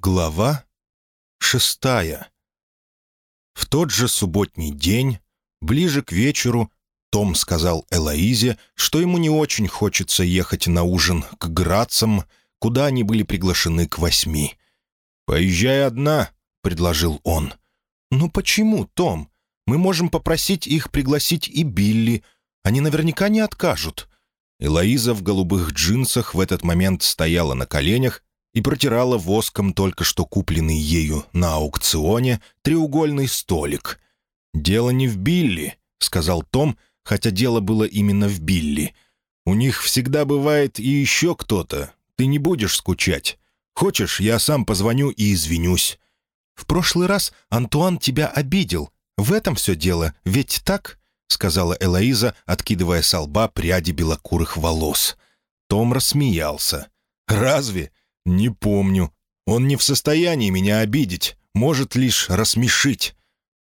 Глава шестая. В тот же субботний день, ближе к вечеру, Том сказал Элоизе, что ему не очень хочется ехать на ужин к Грацам, куда они были приглашены к восьми. «Поезжай одна», — предложил он. «Ну почему, Том? Мы можем попросить их пригласить и Билли. Они наверняка не откажут». Элоиза в голубых джинсах в этот момент стояла на коленях и протирала воском только что купленный ею на аукционе треугольный столик. «Дело не в Билли», — сказал Том, хотя дело было именно в Билли. «У них всегда бывает и еще кто-то. Ты не будешь скучать. Хочешь, я сам позвоню и извинюсь». «В прошлый раз Антуан тебя обидел. В этом все дело, ведь так?» — сказала Элоиза, откидывая со лба пряди белокурых волос. Том рассмеялся. «Разве? «Не помню. Он не в состоянии меня обидеть, может лишь рассмешить».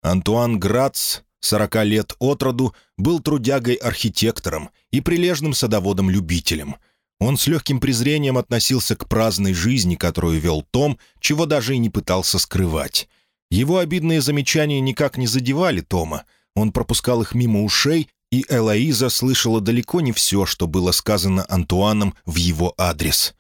Антуан Грац, сорока лет от роду, был трудягой-архитектором и прилежным садоводом-любителем. Он с легким презрением относился к праздной жизни, которую вел Том, чего даже и не пытался скрывать. Его обидные замечания никак не задевали Тома. Он пропускал их мимо ушей, и Элоиза слышала далеко не все, что было сказано Антуаном в его адрес.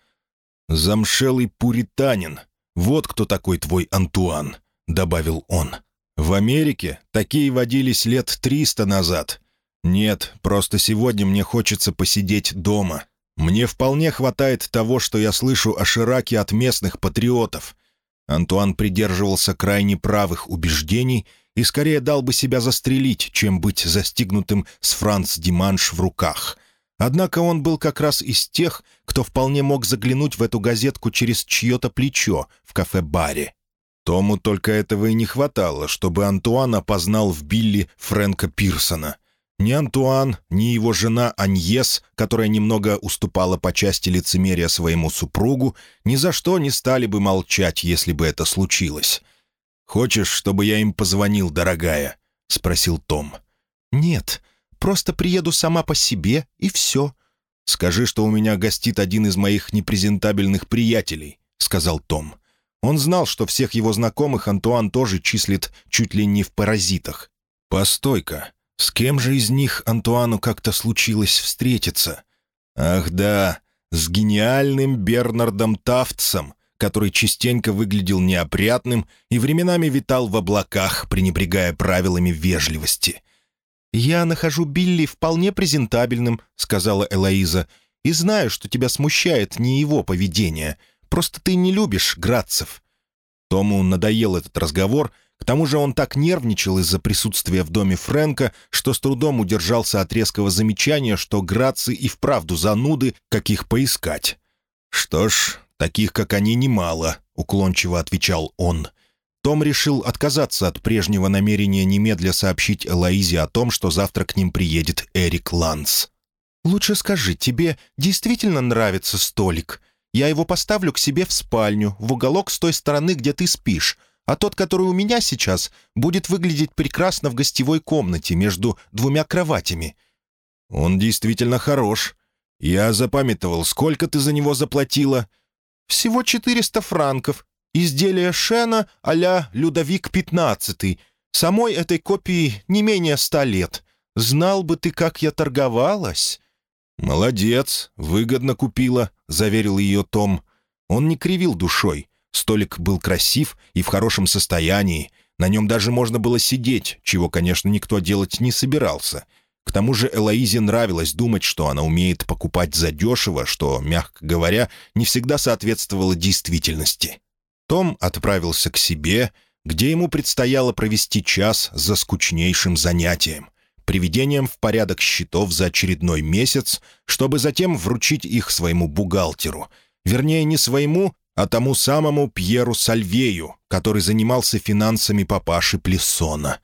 «Замшелый пуританин. Вот кто такой твой Антуан», — добавил он. «В Америке такие водились лет триста назад. Нет, просто сегодня мне хочется посидеть дома. Мне вполне хватает того, что я слышу о Шираке от местных патриотов». Антуан придерживался крайне правых убеждений и скорее дал бы себя застрелить, чем быть застигнутым с Франц Диманш в руках — Однако он был как раз из тех, кто вполне мог заглянуть в эту газетку через чье-то плечо в кафе-баре. Тому только этого и не хватало, чтобы Антуан опознал в Билли Фрэнка Пирсона. Ни Антуан, ни его жена Аньес, которая немного уступала по части лицемерия своему супругу, ни за что не стали бы молчать, если бы это случилось. «Хочешь, чтобы я им позвонил, дорогая?» — спросил Том. «Нет, Просто приеду сама по себе, и все. Скажи, что у меня гостит один из моих непрезентабельных приятелей», — сказал Том. Он знал, что всех его знакомых Антуан тоже числит чуть ли не в паразитах. «Постой-ка, с кем же из них Антуану как-то случилось встретиться?» «Ах да, с гениальным Бернардом Тафтсом», который частенько выглядел неопрятным и временами витал в облаках, пренебрегая правилами вежливости. «Я нахожу Билли вполне презентабельным», — сказала Элоиза, «и знаю, что тебя смущает не его поведение. Просто ты не любишь Градцев». Тому надоел этот разговор, к тому же он так нервничал из-за присутствия в доме Фрэнка, что с трудом удержался от резкого замечания, что Грацы и вправду зануды, каких поискать. «Что ж, таких, как они, немало», — уклончиво отвечал он. — том решил отказаться от прежнего намерения немедля сообщить Элоизе о том, что завтра к ним приедет Эрик Ланс. «Лучше скажи, тебе действительно нравится столик? Я его поставлю к себе в спальню, в уголок с той стороны, где ты спишь, а тот, который у меня сейчас, будет выглядеть прекрасно в гостевой комнате между двумя кроватями». «Он действительно хорош. Я запамятовал, сколько ты за него заплатила?» «Всего четыреста франков, Изделие Шена а-ля Людовик XV. Самой этой копии не менее ста лет. Знал бы ты, как я торговалась». «Молодец, выгодно купила», — заверил ее Том. Он не кривил душой. Столик был красив и в хорошем состоянии. На нем даже можно было сидеть, чего, конечно, никто делать не собирался. К тому же Элоизе нравилось думать, что она умеет покупать задешево, что, мягко говоря, не всегда соответствовало действительности. Том отправился к себе, где ему предстояло провести час за скучнейшим занятием — приведением в порядок счетов за очередной месяц, чтобы затем вручить их своему бухгалтеру. Вернее, не своему, а тому самому Пьеру Сальвею, который занимался финансами папаши Плессона.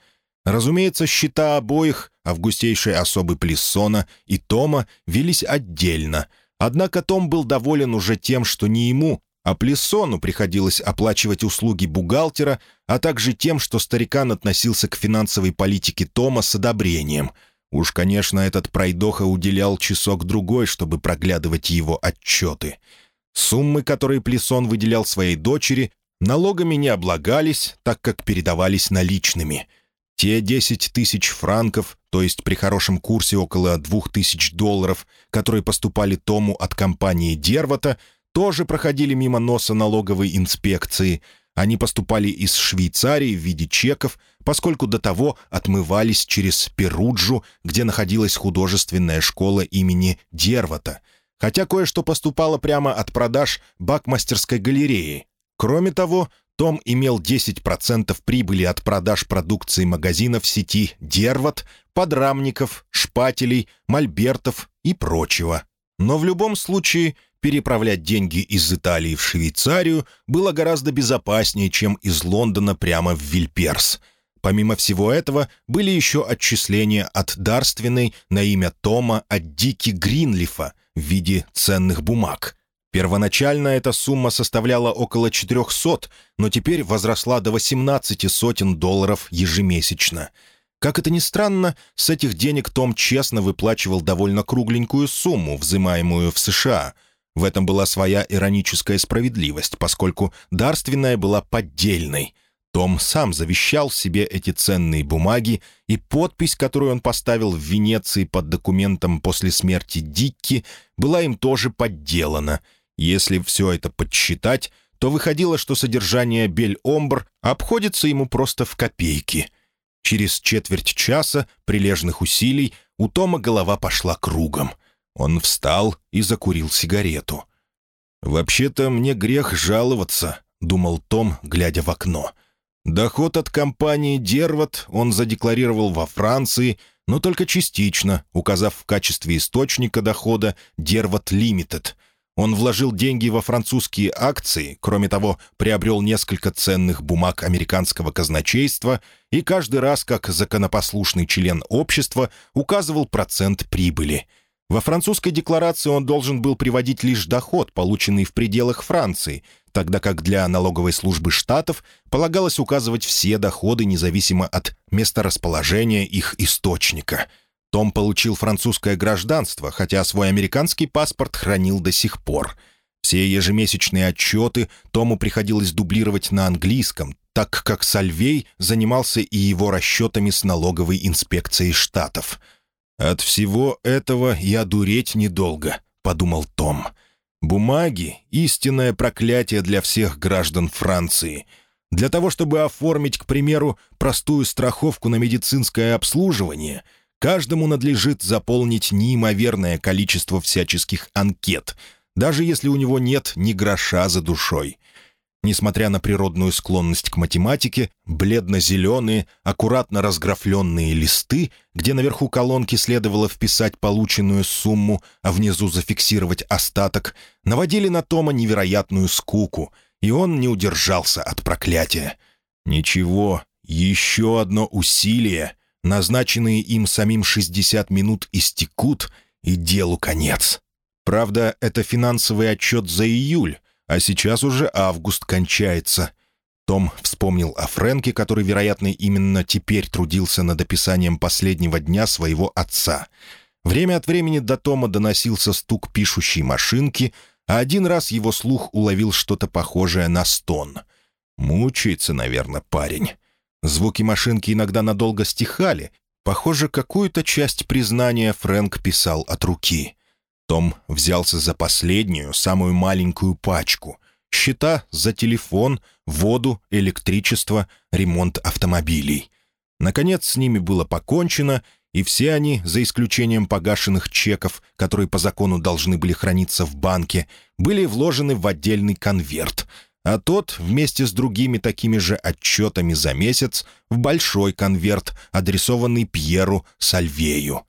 Разумеется, счета обоих, августейшей особы Плессона и Тома, велись отдельно, однако Том был доволен уже тем, что не ему, а Плессону приходилось оплачивать услуги бухгалтера, а также тем, что старикан относился к финансовой политике Тома с одобрением. Уж, конечно, этот пройдоха уделял часок-другой, чтобы проглядывать его отчеты. Суммы, которые Плессон выделял своей дочери, Налогами не облагались, так как передавались наличными. Те 10 тысяч франков, то есть при хорошем курсе около 2000 долларов, которые поступали Тому от компании Дервата, тоже проходили мимо носа налоговой инспекции. Они поступали из Швейцарии в виде чеков, поскольку до того отмывались через Перуджу, где находилась художественная школа имени Дервата, хотя кое-что поступало прямо от продаж бакмастерской галереи. Кроме того, том имел 10% прибыли от продаж продукции магазинов сети «Дерват», подрамников, шпателей, мольбертов и прочего. Но в любом случае переправлять деньги из Италии в Швейцарию было гораздо безопаснее, чем из Лондона прямо в Вильперс. Помимо всего этого, были еще отчисления от дарственной на имя Тома от Дики Гринлифа в виде ценных бумаг. Первоначально эта сумма составляла около 400, но теперь возросла до 18 сотен долларов ежемесячно. Как это ни странно, с этих денег Том честно выплачивал довольно кругленькую сумму, взимаемую в США. В этом была своя ироническая справедливость, поскольку дарственная была поддельной. Том сам завещал себе эти ценные бумаги, и подпись, которую он поставил в Венеции под документом после смерти Дикки, была им тоже подделана — если все это подсчитать, то выходило, что содержание Бель-Омбр обходится ему просто в копейки. Через четверть часа прилежных усилий у Тома голова пошла кругом. Он встал и закурил сигарету. «Вообще-то мне грех жаловаться», — думал Том, глядя в окно. Доход от компании «Дерват» он задекларировал во Франции, но только частично, указав в качестве источника дохода «Дерват Лимитед», он вложил деньги во французские акции, кроме того, приобрел несколько ценных бумаг американского казначейства и каждый раз, как законопослушный член общества, указывал процент прибыли. Во французской декларации он должен был приводить лишь доход, полученный в пределах Франции, тогда как для налоговой службы штатов полагалось указывать все доходы независимо от месторасположения их источника – том получил французское гражданство, хотя свой американский паспорт хранил до сих пор. Все ежемесячные отчеты Тому приходилось дублировать на английском, так как Сальвей занимался и его расчетами с налоговой инспекцией штатов. «От всего этого я дуреть недолго», — подумал Том. «Бумаги — истинное проклятие для всех граждан Франции. Для того, чтобы оформить, к примеру, простую страховку на медицинское обслуживание — Каждому надлежит заполнить неимоверное количество всяческих анкет, даже если у него нет ни гроша за душой. Несмотря на природную склонность к математике, бледно-зеленые, аккуратно разграфленные листы, где наверху колонки следовало вписать полученную сумму, а внизу зафиксировать остаток, наводили на Тома невероятную скуку, и он не удержался от проклятия. «Ничего, еще одно усилие, Назначенные им самим 60 минут истекут, и делу конец. Правда, это финансовый отчет за июль, а сейчас уже август кончается. Том вспомнил о Фрэнке, который, вероятно, именно теперь трудился над описанием последнего дня своего отца. Время от времени до Тома доносился стук пишущей машинки, а один раз его слух уловил что-то похожее на стон. Мучается, наверное, парень. Звуки машинки иногда надолго стихали. Похоже, какую-то часть признания Фрэнк писал от руки. Том взялся за последнюю, самую маленькую пачку. Счета за телефон, воду, электричество, ремонт автомобилей. Наконец с ними было покончено, и все они, за исключением погашенных чеков, которые по закону должны были храниться в банке, были вложены в отдельный конверт — а тот вместе с другими такими же отчетами за месяц в большой конверт, адресованный Пьеру Сальвею.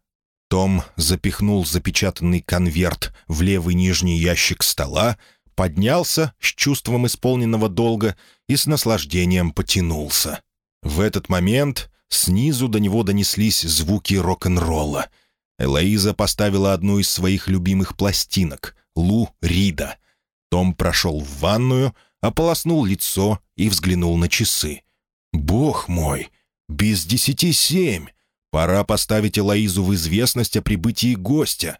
Том запихнул запечатанный конверт в левый нижний ящик стола, поднялся с чувством исполненного долга и с наслаждением потянулся. В этот момент снизу до него донеслись звуки рок-н-ролла. Элоиза поставила одну из своих любимых пластинок — Лу Рида. Том прошел в ванную — ополоснул лицо и взглянул на часы. «Бог мой! Без десяти семь! Пора поставить Элоизу в известность о прибытии гостя».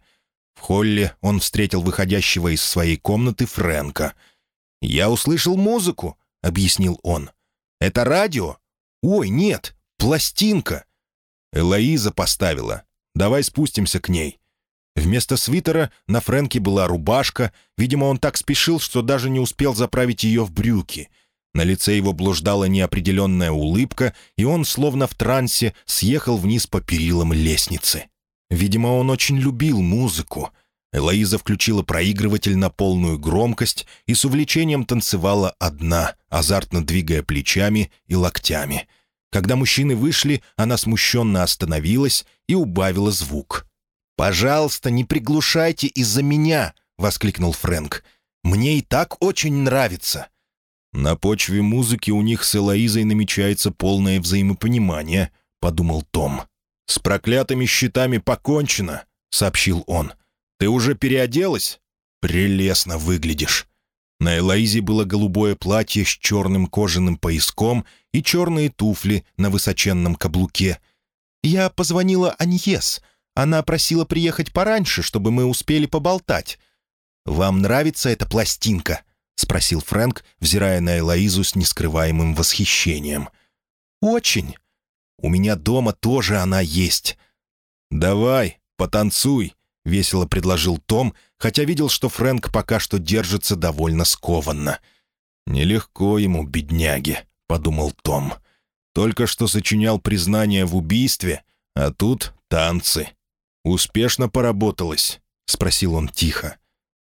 В холле он встретил выходящего из своей комнаты Фрэнка. «Я услышал музыку», — объяснил он. «Это радио? Ой, нет, пластинка!» Элоиза поставила. «Давай спустимся к ней». Вместо свитера на Фрэнке была рубашка. Видимо, он так спешил, что даже не успел заправить ее в брюки. На лице его блуждала неопределенная улыбка, и он, словно в трансе, съехал вниз по перилам лестницы. Видимо, он очень любил музыку. Элоиза включила проигрыватель на полную громкость и с увлечением танцевала одна, азартно двигая плечами и локтями. Когда мужчины вышли, она смущенно остановилась и убавила звук. «Пожалуйста, не приглушайте из-за меня!» — воскликнул Фрэнк. «Мне и так очень нравится!» «На почве музыки у них с Элоизой намечается полное взаимопонимание», — подумал Том. «С проклятыми щитами покончено», — сообщил он. «Ты уже переоделась?» «Прелестно выглядишь». На Элоизе было голубое платье с черным кожаным пояском и черные туфли на высоченном каблуке. «Я позвонила Аньес. Она просила приехать пораньше, чтобы мы успели поболтать. Вам нравится эта пластинка?» — спросил Фрэнк, взирая на Элоизу с нескрываемым восхищением. «Очень. У меня дома тоже она есть». «Давай, потанцуй», — весело предложил Том, хотя видел, что Фрэнк пока что держится довольно скованно. «Нелегко ему, бедняге», — подумал Том. «Только что сочинял признание в убийстве, а тут танцы». «Успешно поработалось?» — спросил он тихо.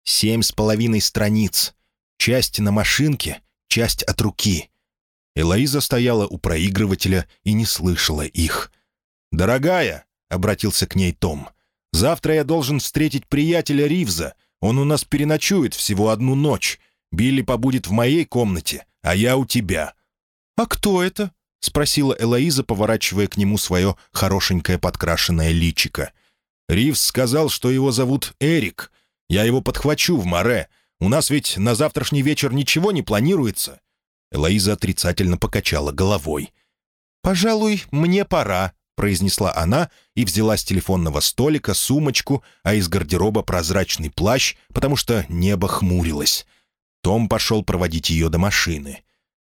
«Семь с половиной страниц. Часть на машинке, часть от руки». Элоиза стояла у проигрывателя и не слышала их. «Дорогая», — обратился к ней Том, — «завтра я должен встретить приятеля Ривза. Он у нас переночует всего одну ночь. Билли побудет в моей комнате, а я у тебя». «А кто это?» — спросила Элоиза, поворачивая к нему свое хорошенькое подкрашенное личико. Ривз сказал, что его зовут Эрик. Я его подхвачу в море. У нас ведь на завтрашний вечер ничего не планируется». Элоиза отрицательно покачала головой. «Пожалуй, мне пора», — произнесла она и взяла с телефонного столика сумочку, а из гардероба прозрачный плащ, потому что небо хмурилось. Том пошел проводить ее до машины.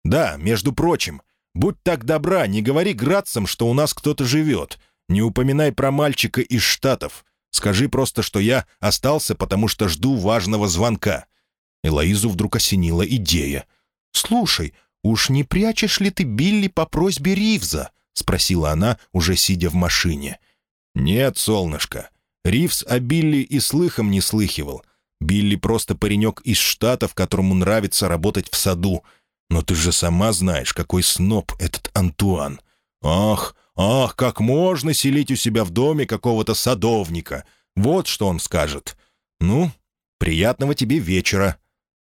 «Да, между прочим, будь так добра, не говори градцам, что у нас кто-то живет. Не упоминай про мальчика из Штатов. Скажи просто, что я остался, потому что жду важного звонка». Элоизу вдруг осенила идея. «Слушай, уж не прячешь ли ты Билли по просьбе Ривза?» — спросила она, уже сидя в машине. «Нет, солнышко. Ривз о Билли и слыхом не слыхивал. Билли просто паренек из Штатов, которому нравится работать в саду. Но ты же сама знаешь, какой сноб этот Антуан. Ах, «Ах, как можно селить у себя в доме какого-то садовника!» Вот что он скажет. «Ну, приятного тебе вечера».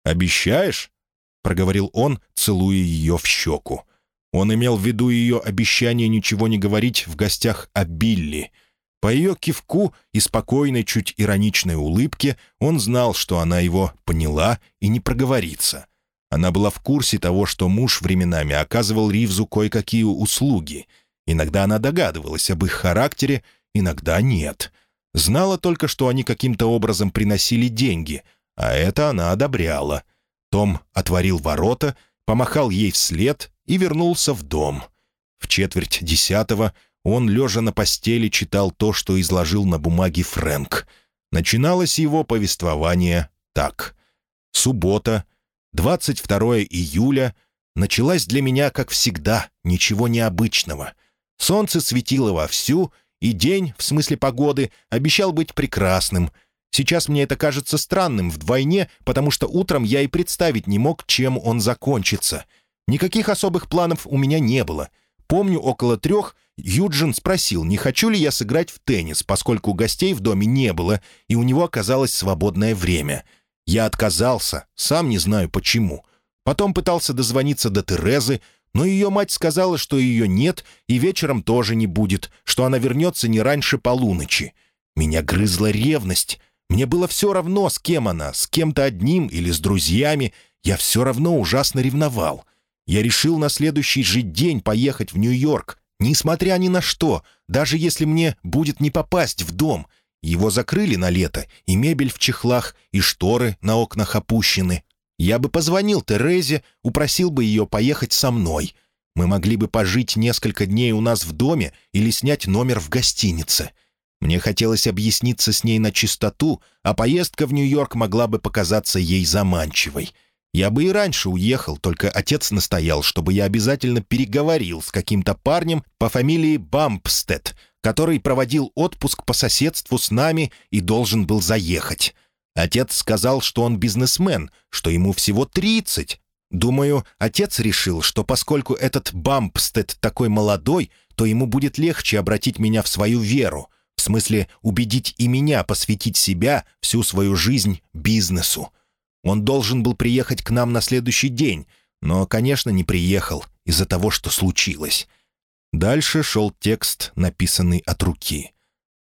«Обещаешь?» — проговорил он, целуя ее в щеку. Он имел в виду ее обещание ничего не говорить в гостях о Билли. По ее кивку и спокойной, чуть ироничной улыбке он знал, что она его поняла и не проговорится. Она была в курсе того, что муж временами оказывал Ривзу кое-какие услуги — Иногда она догадывалась об их характере, иногда нет. Знала только, что они каким-то образом приносили деньги, а это она одобряла. Том отворил ворота, помахал ей вслед и вернулся в дом. В четверть десятого он, лежа на постели, читал то, что изложил на бумаге Фрэнк. Начиналось его повествование так. «Суббота, 22 июля, началась для меня, как всегда, ничего необычного — Солнце светило вовсю, и день, в смысле погоды, обещал быть прекрасным. Сейчас мне это кажется странным вдвойне, потому что утром я и представить не мог, чем он закончится. Никаких особых планов у меня не было. Помню, около трех Юджин спросил, не хочу ли я сыграть в теннис, поскольку гостей в доме не было, и у него оказалось свободное время. Я отказался, сам не знаю почему. Потом пытался дозвониться до Терезы, но ее мать сказала, что ее нет и вечером тоже не будет, что она вернется не раньше полуночи. Меня грызла ревность. Мне было все равно, с кем она, с кем-то одним или с друзьями. Я все равно ужасно ревновал. Я решил на следующий же день поехать в Нью-Йорк, несмотря ни на что, даже если мне будет не попасть в дом. Его закрыли на лето, и мебель в чехлах, и шторы на окнах опущены. Я бы позвонил Терезе, упросил бы ее поехать со мной. Мы могли бы пожить несколько дней у нас в доме или снять номер в гостинице. Мне хотелось объясниться с ней на чистоту, а поездка в Нью-Йорк могла бы показаться ей заманчивой. Я бы и раньше уехал, только отец настоял, чтобы я обязательно переговорил с каким-то парнем по фамилии Бампстед, который проводил отпуск по соседству с нами и должен был заехать. Отец сказал, что он бизнесмен, что ему всего 30. Думаю, отец решил, что поскольку этот Бампстед такой молодой, то ему будет легче обратить меня в свою веру, смысле убедить и меня посвятить себя, всю свою жизнь, бизнесу. Он должен был приехать к нам на следующий день, но, конечно, не приехал из-за того, что случилось. Дальше шел текст, написанный от руки.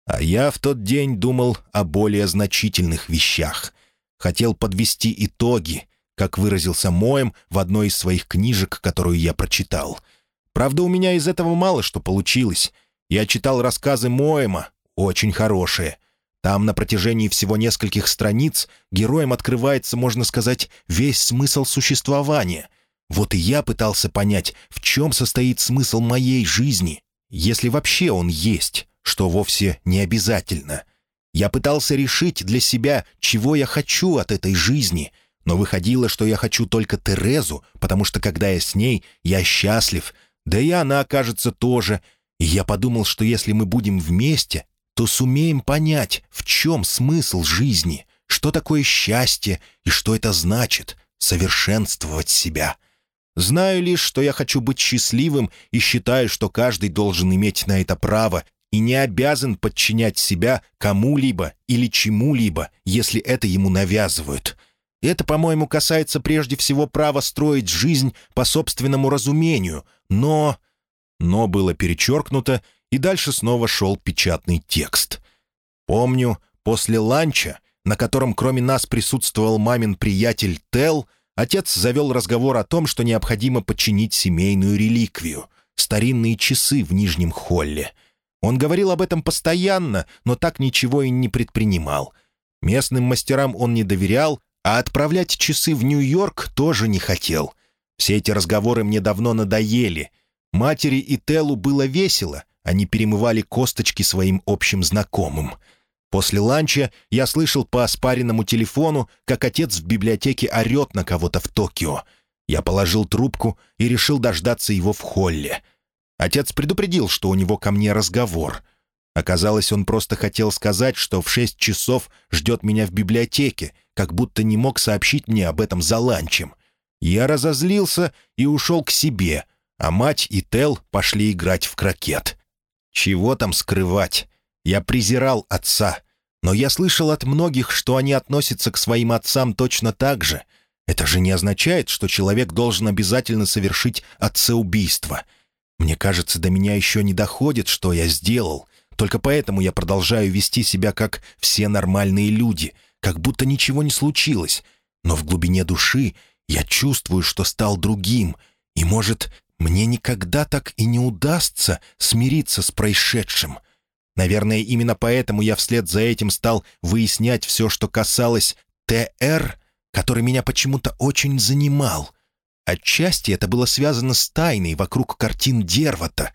А я в тот день думал о более значительных вещах. Хотел подвести итоги, как выразился Моем в одной из своих книжек, которую я прочитал. Правда, у меня из этого мало что получилось. Я читал рассказы Моема, очень хорошие. Там на протяжении всего нескольких страниц героям открывается, можно сказать, весь смысл существования. Вот и я пытался понять, в чем состоит смысл моей жизни, если вообще он есть что вовсе не обязательно. Я пытался решить для себя, чего я хочу от этой жизни, но выходило, что я хочу только Терезу, потому что когда я с ней, я счастлив, да и она, окажется, тоже. И я подумал, что если мы будем вместе, то сумеем понять, в чем смысл жизни, что такое счастье и что это значит — совершенствовать себя. Знаю лишь, что я хочу быть счастливым и считаю, что каждый должен иметь на это право и не обязан подчинять себя кому-либо или чему-либо, если это ему навязывают. Это, по-моему, касается прежде всего права строить жизнь по собственному разумению, но... Но было перечеркнуто, и дальше снова шел печатный текст. Помню, после ланча, на котором кроме нас присутствовал мамин приятель Тел, отец завел разговор о том, что необходимо подчинить семейную реликвию — старинные часы в Нижнем холле — он говорил об этом постоянно, но так ничего и не предпринимал. Местным мастерам он не доверял, а отправлять часы в Нью-Йорк тоже не хотел. Все эти разговоры мне давно надоели. Матери и Телу было весело, они перемывали косточки своим общим знакомым. После ланча я слышал по оспаренному телефону, как отец в библиотеке орет на кого-то в Токио. Я положил трубку и решил дождаться его в холле — Отец предупредил, что у него ко мне разговор. Оказалось, он просто хотел сказать, что в шесть часов ждет меня в библиотеке, как будто не мог сообщить мне об этом за ланчем. Я разозлился и ушел к себе, а мать и Тел пошли играть в крокет. Чего там скрывать? Я презирал отца, но я слышал от многих, что они относятся к своим отцам точно так же. Это же не означает, что человек должен обязательно совершить отцеубийство — мне кажется, до меня еще не доходит, что я сделал. Только поэтому я продолжаю вести себя как все нормальные люди, как будто ничего не случилось. Но в глубине души я чувствую, что стал другим, и, может, мне никогда так и не удастся смириться с происшедшим. Наверное, именно поэтому я вслед за этим стал выяснять все, что касалось ТР, который меня почему-то очень занимал — Отчасти это было связано с тайной вокруг картин Дервата.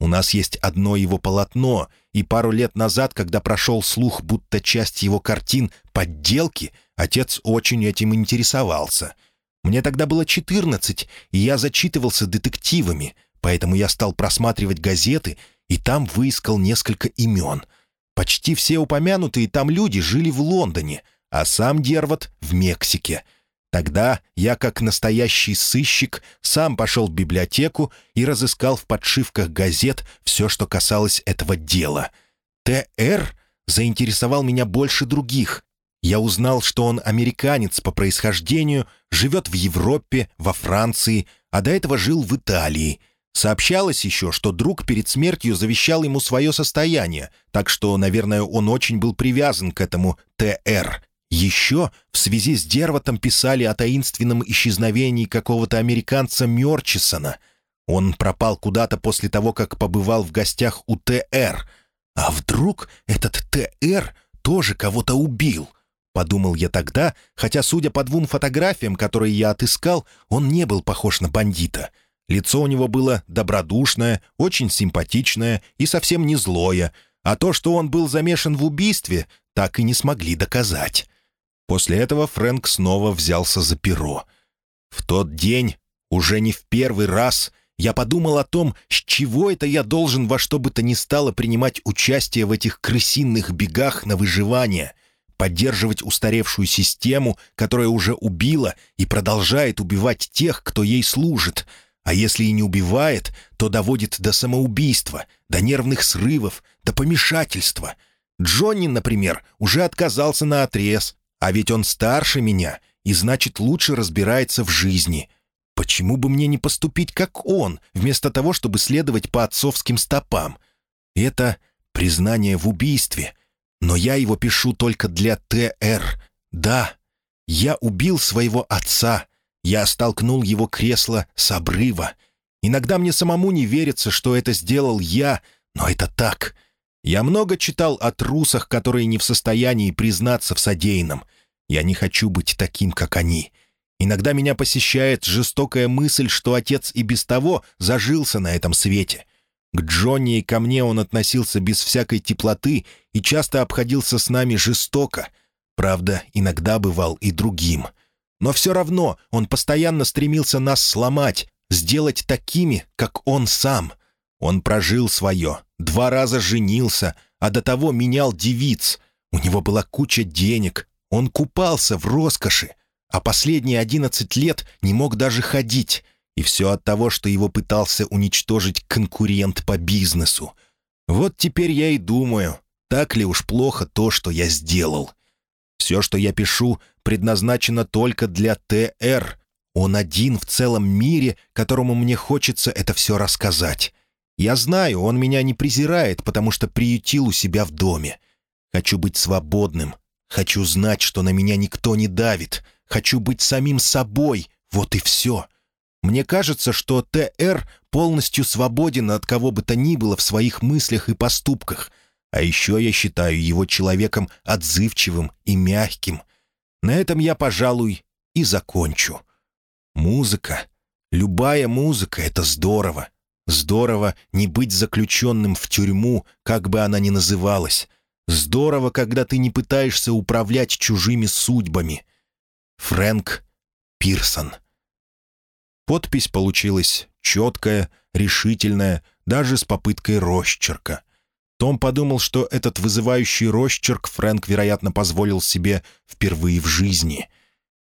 У нас есть одно его полотно, и пару лет назад, когда прошел слух, будто часть его картин — подделки, отец очень этим интересовался. Мне тогда было 14, и я зачитывался детективами, поэтому я стал просматривать газеты, и там выискал несколько имен. Почти все упомянутые там люди жили в Лондоне, а сам Дерват — в Мексике — Тогда я, как настоящий сыщик, сам пошел в библиотеку и разыскал в подшивках газет все, что касалось этого дела. Т.Р. заинтересовал меня больше других. Я узнал, что он американец по происхождению, живет в Европе, во Франции, а до этого жил в Италии. Сообщалось еще, что друг перед смертью завещал ему свое состояние, так что, наверное, он очень был привязан к этому Т.Р., еще в связи с Дерватом писали о таинственном исчезновении какого-то американца Мёрчисона. Он пропал куда-то после того, как побывал в гостях у ТР. А вдруг этот ТР тоже кого-то убил? Подумал я тогда, хотя, судя по двум фотографиям, которые я отыскал, он не был похож на бандита. Лицо у него было добродушное, очень симпатичное и совсем не злое, а то, что он был замешан в убийстве, так и не смогли доказать. После этого Фрэнк снова взялся за перо. В тот день, уже не в первый раз, я подумал о том, с чего это я должен во что бы то ни стало принимать участие в этих крысиных бегах на выживание, поддерживать устаревшую систему, которая уже убила и продолжает убивать тех, кто ей служит, а если и не убивает, то доводит до самоубийства, до нервных срывов, до помешательства. Джонни, например, уже отказался на отрез, а ведь он старше меня и, значит, лучше разбирается в жизни. Почему бы мне не поступить как он, вместо того, чтобы следовать по отцовским стопам? Это признание в убийстве. Но я его пишу только для ТР. Да, я убил своего отца. Я столкнул его кресло с обрыва. Иногда мне самому не верится, что это сделал я, но это так. Я много читал о трусах, которые не в состоянии признаться в содеянном. Я не хочу быть таким, как они. Иногда меня посещает жестокая мысль, что отец и без того зажился на этом свете. К Джонни и ко мне он относился без всякой теплоты и часто обходился с нами жестоко. Правда, иногда бывал и другим. Но все равно он постоянно стремился нас сломать, сделать такими, как он сам. Он прожил свое, два раза женился, а до того менял девиц. У него была куча денег, он купался в роскоши, а последние одиннадцать лет не мог даже ходить. И все от того, что его пытался уничтожить конкурент по бизнесу. Вот теперь я и думаю, так ли уж плохо то, что я сделал. Все, что я пишу, предназначено только для ТР. Он один в целом мире, которому мне хочется это все рассказать. Я знаю, он меня не презирает, потому что приютил у себя в доме. Хочу быть свободным, Хочу знать, что на меня никто не давит. Хочу быть самим собой. Вот и все. Мне кажется, что ТР полностью свободен от кого бы то ни было в своих мыслях и поступках. А еще я считаю его человеком отзывчивым и мягким. На этом я, пожалуй, и закончу. Музыка. Любая музыка — это здорово. Здорово не быть заключенным в тюрьму, как бы она ни называлась. Здорово, когда ты не пытаешься управлять чужими судьбами. Фрэнк Пирсон. Подпись получилась четкая, решительная, даже с попыткой росчерка. Том подумал, что этот вызывающий росчерк Фрэнк, вероятно, позволил себе впервые в жизни.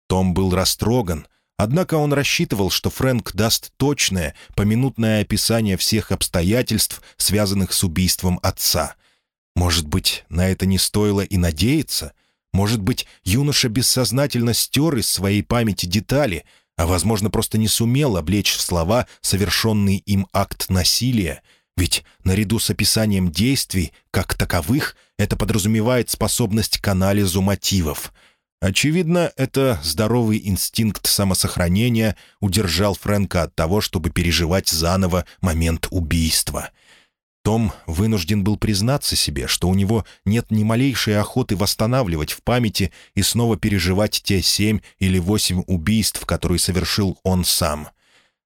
Том был растроган, однако он рассчитывал, что Фрэнк даст точное, поминутное описание всех обстоятельств, связанных с убийством отца — может быть, на это не стоило и надеяться? Может быть, юноша бессознательно стер из своей памяти детали, а, возможно, просто не сумел облечь в слова совершенный им акт насилия? Ведь наряду с описанием действий, как таковых, это подразумевает способность к анализу мотивов. Очевидно, это здоровый инстинкт самосохранения удержал Фрэнка от того, чтобы переживать заново момент убийства — том вынужден был признаться себе, что у него нет ни малейшей охоты восстанавливать в памяти и снова переживать те семь или восемь убийств, которые совершил он сам.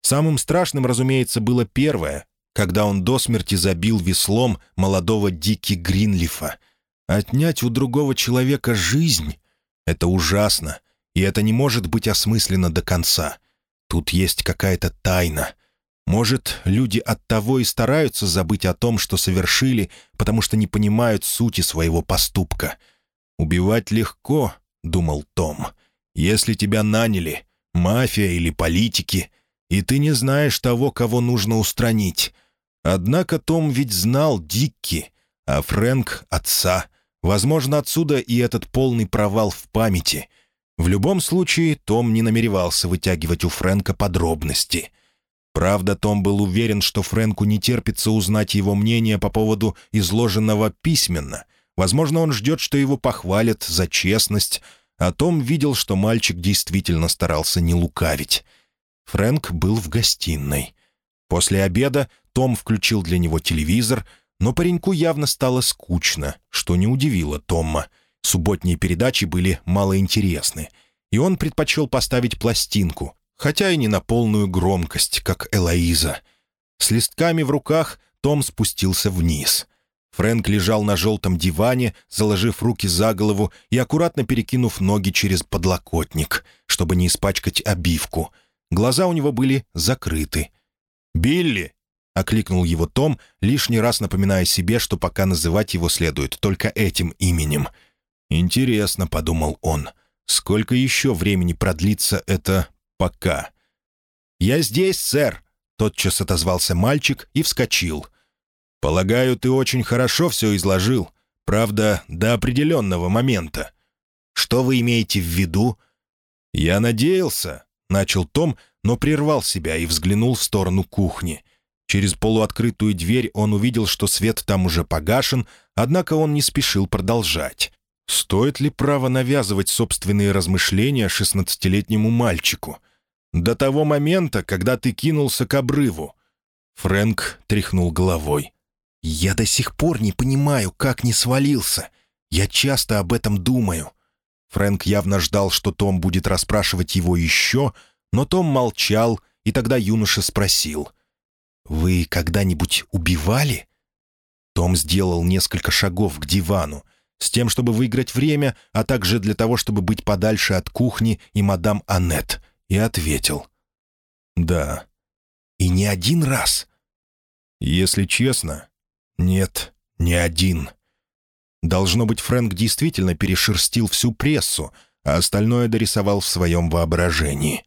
Самым страшным, разумеется, было первое, когда он до смерти забил веслом молодого Дики Гринлифа. Отнять у другого человека жизнь — это ужасно, и это не может быть осмысленно до конца. Тут есть какая-то тайна — может, люди оттого и стараются забыть о том, что совершили, потому что не понимают сути своего поступка. «Убивать легко», — думал Том, — «если тебя наняли, мафия или политики, и ты не знаешь того, кого нужно устранить». Однако Том ведь знал Дикки, а Фрэнк — отца. Возможно, отсюда и этот полный провал в памяти. В любом случае, Том не намеревался вытягивать у Фрэнка подробности. Правда, Том был уверен, что Фрэнку не терпится узнать его мнение по поводу изложенного письменно. Возможно, он ждет, что его похвалят за честность, а Том видел, что мальчик действительно старался не лукавить. Фрэнк был в гостиной. После обеда Том включил для него телевизор, но пареньку явно стало скучно, что не удивило Тома. Субботние передачи были малоинтересны, и он предпочел поставить пластинку, хотя и не на полную громкость, как Элоиза. С листками в руках Том спустился вниз. Фрэнк лежал на желтом диване, заложив руки за голову и аккуратно перекинув ноги через подлокотник, чтобы не испачкать обивку. Глаза у него были закрыты. «Билли!» — окликнул его Том, лишний раз напоминая себе, что пока называть его следует только этим именем. «Интересно», — подумал он, — «сколько еще времени продлится это «пока»?» «Я здесь, сэр», — тотчас отозвался мальчик и вскочил. «Полагаю, ты очень хорошо все изложил. Правда, до определенного момента. Что вы имеете в виду?» «Я надеялся», — начал Том, но прервал себя и взглянул в сторону кухни. Через полуоткрытую дверь он увидел, что свет там уже погашен, однако он не спешил продолжать. Стоит ли право навязывать собственные размышления шестнадцатилетнему мальчику? До того момента, когда ты кинулся к обрыву. Фрэнк тряхнул головой. «Я до сих пор не понимаю, как не свалился. Я часто об этом думаю». Фрэнк явно ждал, что Том будет расспрашивать его еще, но Том молчал, и тогда юноша спросил. «Вы когда-нибудь убивали?» Том сделал несколько шагов к дивану, с тем, чтобы выиграть время, а также для того, чтобы быть подальше от кухни и мадам Аннет, и ответил. «Да». «И не один раз?» «Если честно, нет, не один». Должно быть, Фрэнк действительно перешерстил всю прессу, а остальное дорисовал в своем воображении.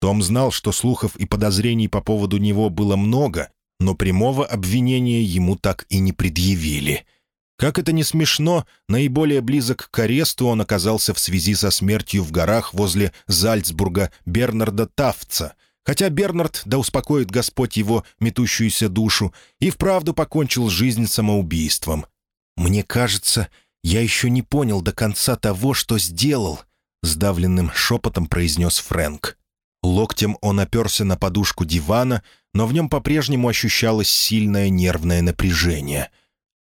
Том знал, что слухов и подозрений по поводу него было много, но прямого обвинения ему так и не предъявили — как это не смешно, наиболее близок к аресту он оказался в связи со смертью в горах возле Зальцбурга Бернарда Тафца, хотя Бернард, да успокоит Господь его метущуюся душу, и вправду покончил жизнь самоубийством. «Мне кажется, я еще не понял до конца того, что сделал», — сдавленным шепотом произнес Фрэнк. Локтем он оперся на подушку дивана, но в нем по-прежнему ощущалось сильное нервное напряжение —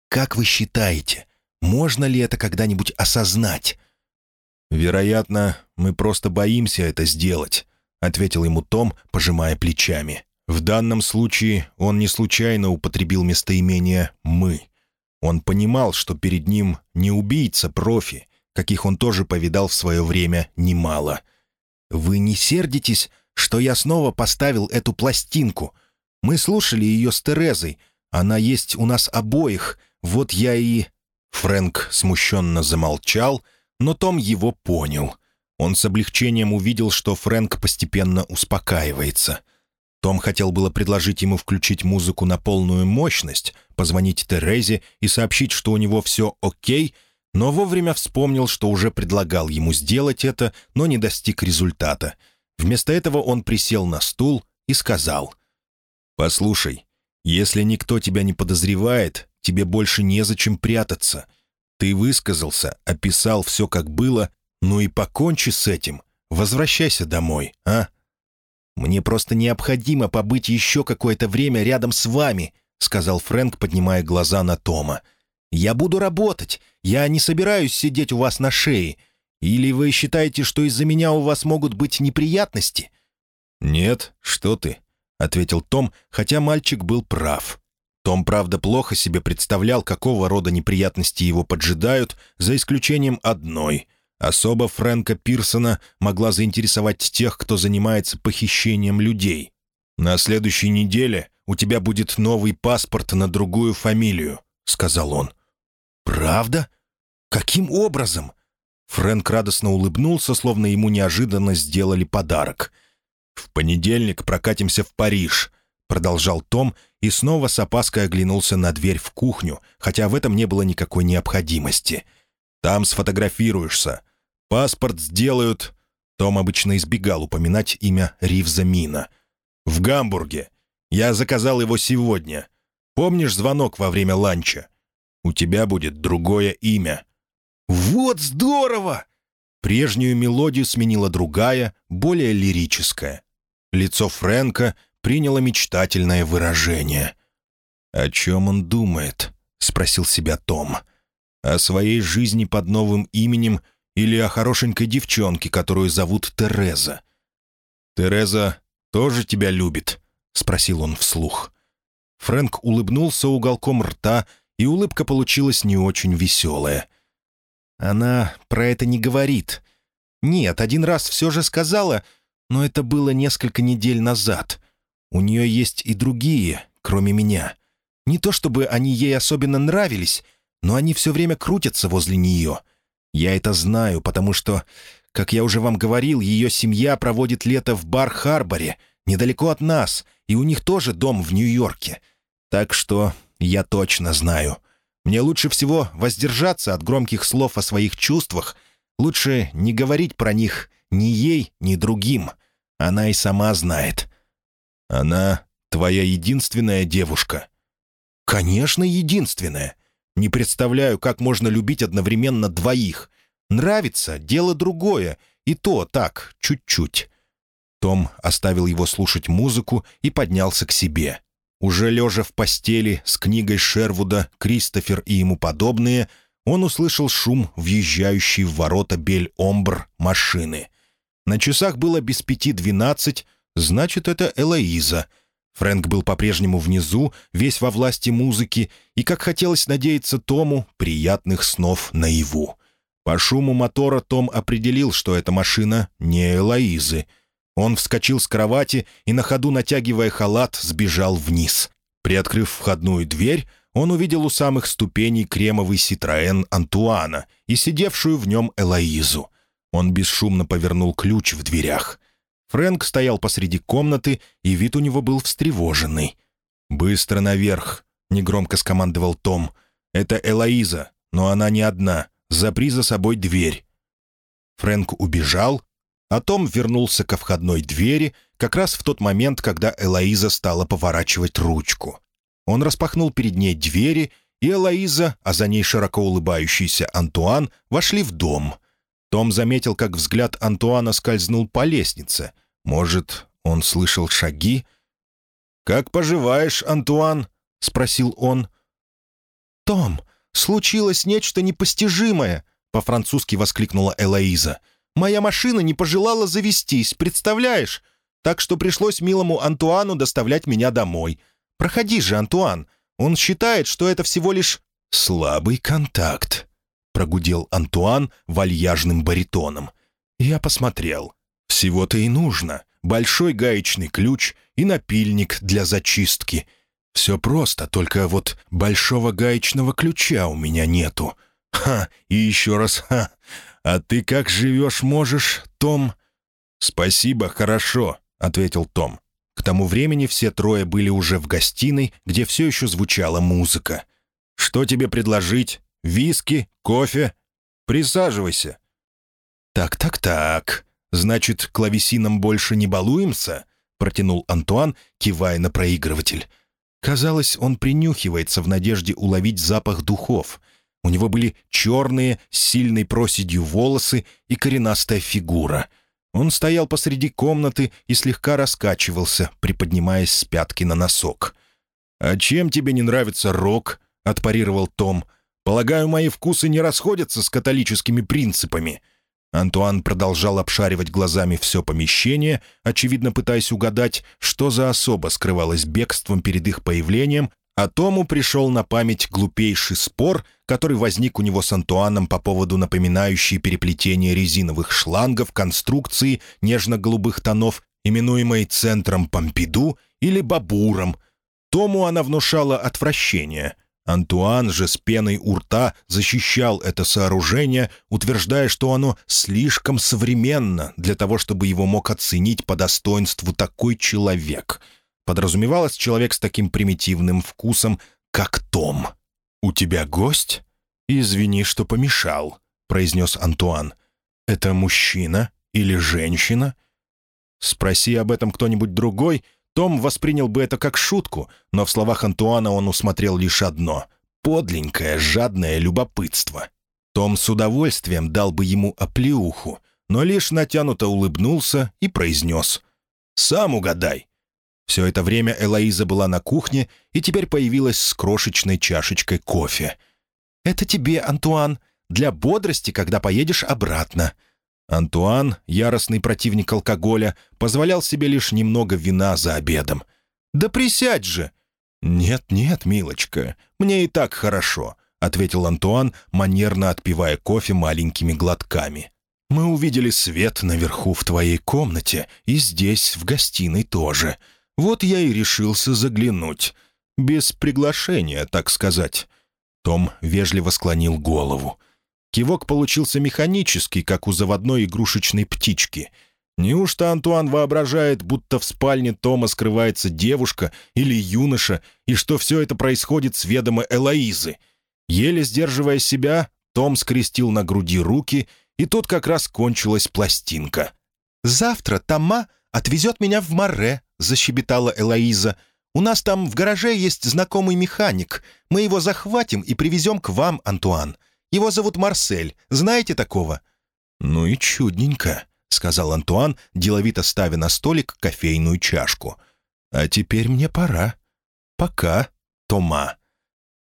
как вы считаете, можно ли это когда-нибудь осознать?» «Вероятно, мы просто боимся это сделать», — ответил ему Том, пожимая плечами. «В данном случае он не случайно употребил местоимение «мы». Он понимал, что перед ним не убийца-профи, каких он тоже повидал в свое время немало. «Вы не сердитесь, что я снова поставил эту пластинку? Мы слушали ее с Терезой. Она есть у нас обоих, вот я и...» Фрэнк смущенно замолчал, но Том его понял. Он с облегчением увидел, что Фрэнк постепенно успокаивается. Том хотел было предложить ему включить музыку на полную мощность, позвонить Терезе и сообщить, что у него все окей, но вовремя вспомнил, что уже предлагал ему сделать это, но не достиг результата. Вместо этого он присел на стул и сказал, «Послушай, если никто тебя не подозревает, тебе больше незачем прятаться. Ты высказался, описал все, как было, ну и покончи с этим. Возвращайся домой, а? Мне просто необходимо побыть еще какое-то время рядом с вами», — сказал Фрэнк, поднимая глаза на Тома. «Я буду работать. Я не собираюсь сидеть у вас на шее. Или вы считаете, что из-за меня у вас могут быть неприятности?» «Нет, что ты», — ответил Том, хотя мальчик был прав. Том, правда, плохо себе представлял, какого рода неприятности его поджидают, за исключением одной. Особо Фрэнка Пирсона могла заинтересовать тех, кто занимается похищением людей. «На следующей неделе у тебя будет новый паспорт на другую фамилию», — сказал он. «Правда? Каким образом?» Фрэнк радостно улыбнулся, словно ему неожиданно сделали подарок. «В понедельник прокатимся в Париж», — продолжал Том и снова с опаской оглянулся на дверь в кухню, хотя в этом не было никакой необходимости. «Там сфотографируешься. Паспорт сделают...» Том обычно избегал упоминать имя Ривза Мина. «В Гамбурге. Я заказал его сегодня. Помнишь звонок во время ланча? У тебя будет другое имя». «Вот здорово!» Прежнюю мелодию сменила другая, более лирическая. Лицо Фрэнка приняло мечтательное выражение. «О чем он думает?» — спросил себя Том. О своей жизни под новым именем или о хорошенькой девчонке, которую зовут Тереза? «Тереза тоже тебя любит?» — спросил он вслух. Фрэнк улыбнулся уголком рта, и улыбка получилась не очень веселая. «Она про это не говорит. Нет, один раз все же сказала, но это было несколько недель назад. У нее есть и другие, кроме меня. Не то чтобы они ей особенно нравились, но они все время крутятся возле нее. Я это знаю, потому что, как я уже вам говорил, ее семья проводит лето в Бар-Харборе, недалеко от нас, и у них тоже дом в Нью-Йорке. Так что я точно знаю. Мне лучше всего воздержаться от громких слов о своих чувствах, лучше не говорить про них ни ей, ни другим. Она и сама знает. Она твоя единственная девушка. Конечно, единственная. Не представляю, как можно любить одновременно двоих. Нравится — дело другое, и то так, чуть-чуть. Том оставил его слушать музыку и поднялся к себе. Уже лежа в постели с книгой Шервуда «Кристофер и ему подобные», он услышал шум въезжающей в ворота Бель-Омбр машины. На часах было без пяти двенадцать, значит, это Элоиза. Фрэнк был по-прежнему внизу, весь во власти музыки, и, как хотелось надеяться Тому, приятных снов наяву. По шуму мотора Том определил, что эта машина не Элоизы — он вскочил с кровати и, на ходу натягивая халат, сбежал вниз. Приоткрыв входную дверь, он увидел у самых ступеней кремовый Ситроэн Антуана и сидевшую в нем Элоизу. Он бесшумно повернул ключ в дверях. Фрэнк стоял посреди комнаты, и вид у него был встревоженный. «Быстро наверх!» — негромко скомандовал Том. «Это Элоиза, но она не одна. Запри за собой дверь». Фрэнк убежал, а Том вернулся ко входной двери как раз в тот момент, когда Элоиза стала поворачивать ручку. Он распахнул перед ней двери, и Элоиза, а за ней широко улыбающийся Антуан, вошли в дом. Том заметил, как взгляд Антуана скользнул по лестнице. Может, он слышал шаги? «Как поживаешь, Антуан?» — спросил он. «Том, случилось нечто непостижимое!» — по-французски воскликнула Элоиза — Моя машина не пожелала завестись, представляешь? Так что пришлось милому Антуану доставлять меня домой. Проходи же, Антуан. Он считает, что это всего лишь слабый контакт», — прогудел Антуан вальяжным баритоном. Я посмотрел. «Всего-то и нужно. Большой гаечный ключ и напильник для зачистки. Все просто, только вот большого гаечного ключа у меня нету. Ха, и еще раз ха. «А ты как живешь можешь, Том?» «Спасибо, хорошо», — ответил Том. К тому времени все трое были уже в гостиной, где все еще звучала музыка. «Что тебе предложить? Виски? Кофе? Присаживайся». «Так-так-так. Значит, клавесином больше не балуемся?» — протянул Антуан, кивая на проигрыватель. Казалось, он принюхивается в надежде уловить запах духов — у него были черные, с сильной проседью волосы и коренастая фигура. Он стоял посреди комнаты и слегка раскачивался, приподнимаясь с пятки на носок. «А чем тебе не нравится рок?» — отпарировал Том. «Полагаю, мои вкусы не расходятся с католическими принципами». Антуан продолжал обшаривать глазами все помещение, очевидно пытаясь угадать, что за особа скрывалась бегством перед их появлением, а Тому пришел на память глупейший спор, который возник у него с Антуаном по поводу напоминающей переплетения резиновых шлангов конструкции нежно-голубых тонов, именуемой центром Помпиду или Бабуром. Тому она внушала отвращение. Антуан же с пеной у рта защищал это сооружение, утверждая, что оно слишком современно для того, чтобы его мог оценить по достоинству такой человек — Подразумевалось человек с таким примитивным вкусом, как Том. «У тебя гость?» «Извини, что помешал», — произнес Антуан. «Это мужчина или женщина?» Спроси об этом кто-нибудь другой, том воспринял бы это как шутку, но в словах Антуана он усмотрел лишь одно — подленькое, жадное любопытство. Том с удовольствием дал бы ему оплеуху, но лишь натянуто улыбнулся и произнес «Сам угадай, все это время Элоиза была на кухне и теперь появилась с крошечной чашечкой кофе. «Это тебе, Антуан, для бодрости, когда поедешь обратно». Антуан, яростный противник алкоголя, позволял себе лишь немного вина за обедом. «Да присядь же!» «Нет-нет, милочка, мне и так хорошо», — ответил Антуан, манерно отпивая кофе маленькими глотками. «Мы увидели свет наверху в твоей комнате и здесь, в гостиной тоже. Вот я и решился заглянуть. Без приглашения, так сказать». Том вежливо склонил голову. Кивок получился механический, как у заводной игрушечной птички. Неужто Антуан воображает, будто в спальне Тома скрывается девушка или юноша, и что все это происходит с ведома Элоизы? Еле сдерживая себя, Том скрестил на груди руки, и тут как раз кончилась пластинка. «Завтра Тома отвезет меня в Море», — защебетала Элоиза. «У нас там в гараже есть знакомый механик. Мы его захватим и привезем к вам, Антуан. Его зовут Марсель. Знаете такого?» «Ну и чудненько», — сказал Антуан, деловито ставя на столик кофейную чашку. «А теперь мне пора. Пока, Тома».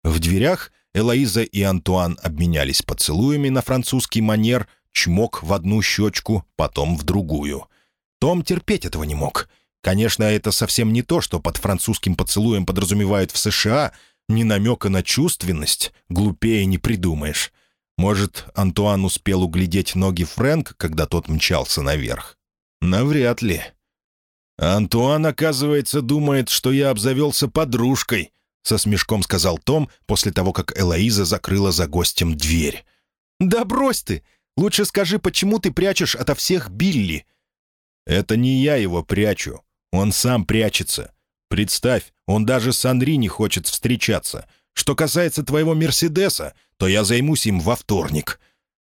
В дверях Элоиза и Антуан обменялись поцелуями на французский манер, чмок в одну щечку, потом в другую. Том терпеть этого не мог. Конечно, это совсем не то, что под французским поцелуем подразумевают в США, ни намека на чувственность, глупее не придумаешь. Может, Антуан успел углядеть ноги Фрэнк, когда тот мчался наверх? Навряд ли. «Антуан, оказывается, думает, что я обзавелся подружкой», — со смешком сказал Том после того, как Элоиза закрыла за гостем дверь. «Да брось ты! Лучше скажи, почему ты прячешь ото всех Билли?» «Это не я его прячу. Он сам прячется. Представь, он даже с Анри не хочет встречаться. Что касается твоего Мерседеса, то я займусь им во вторник».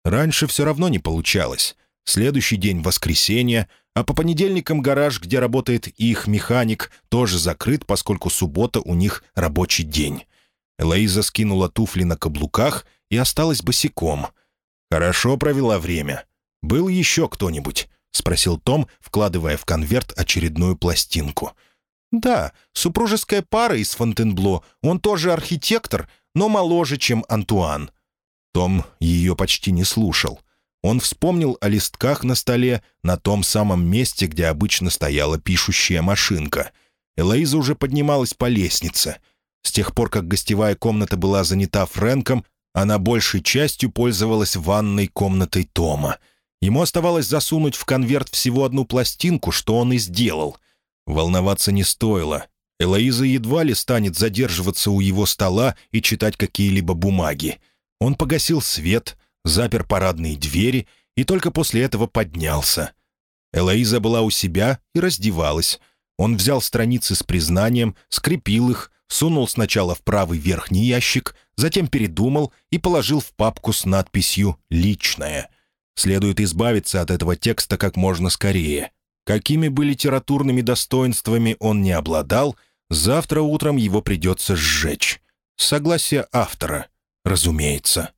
Раньше все равно не получалось. Следующий день — воскресенье, а по понедельникам гараж, где работает их механик, тоже закрыт, поскольку суббота у них рабочий день. Элоиза скинула туфли на каблуках и осталась босиком. Хорошо провела время. «Был еще кто-нибудь?» — спросил Том, вкладывая в конверт очередную пластинку. «Да, супружеская пара из Фонтенбло. Он тоже архитектор, но моложе, чем Антуан». Том ее почти не слушал. Он вспомнил о листках на столе на том самом месте, где обычно стояла пишущая машинка. Элоиза уже поднималась по лестнице. С тех пор, как гостевая комната была занята Фрэнком, она большей частью пользовалась ванной комнатой Тома. Ему оставалось засунуть в конверт всего одну пластинку, что он и сделал. Волноваться не стоило. Элоиза едва ли станет задерживаться у его стола и читать какие-либо бумаги. Он погасил свет, запер парадные двери и только после этого поднялся. Элоиза была у себя и раздевалась. Он взял страницы с признанием, скрепил их, сунул сначала в правый верхний ящик, затем передумал и положил в папку с надписью «Личное». Следует избавиться от этого текста как можно скорее. Какими бы литературными достоинствами он не обладал — Завтра утром его придется сжечь. Согласие автора, разумеется.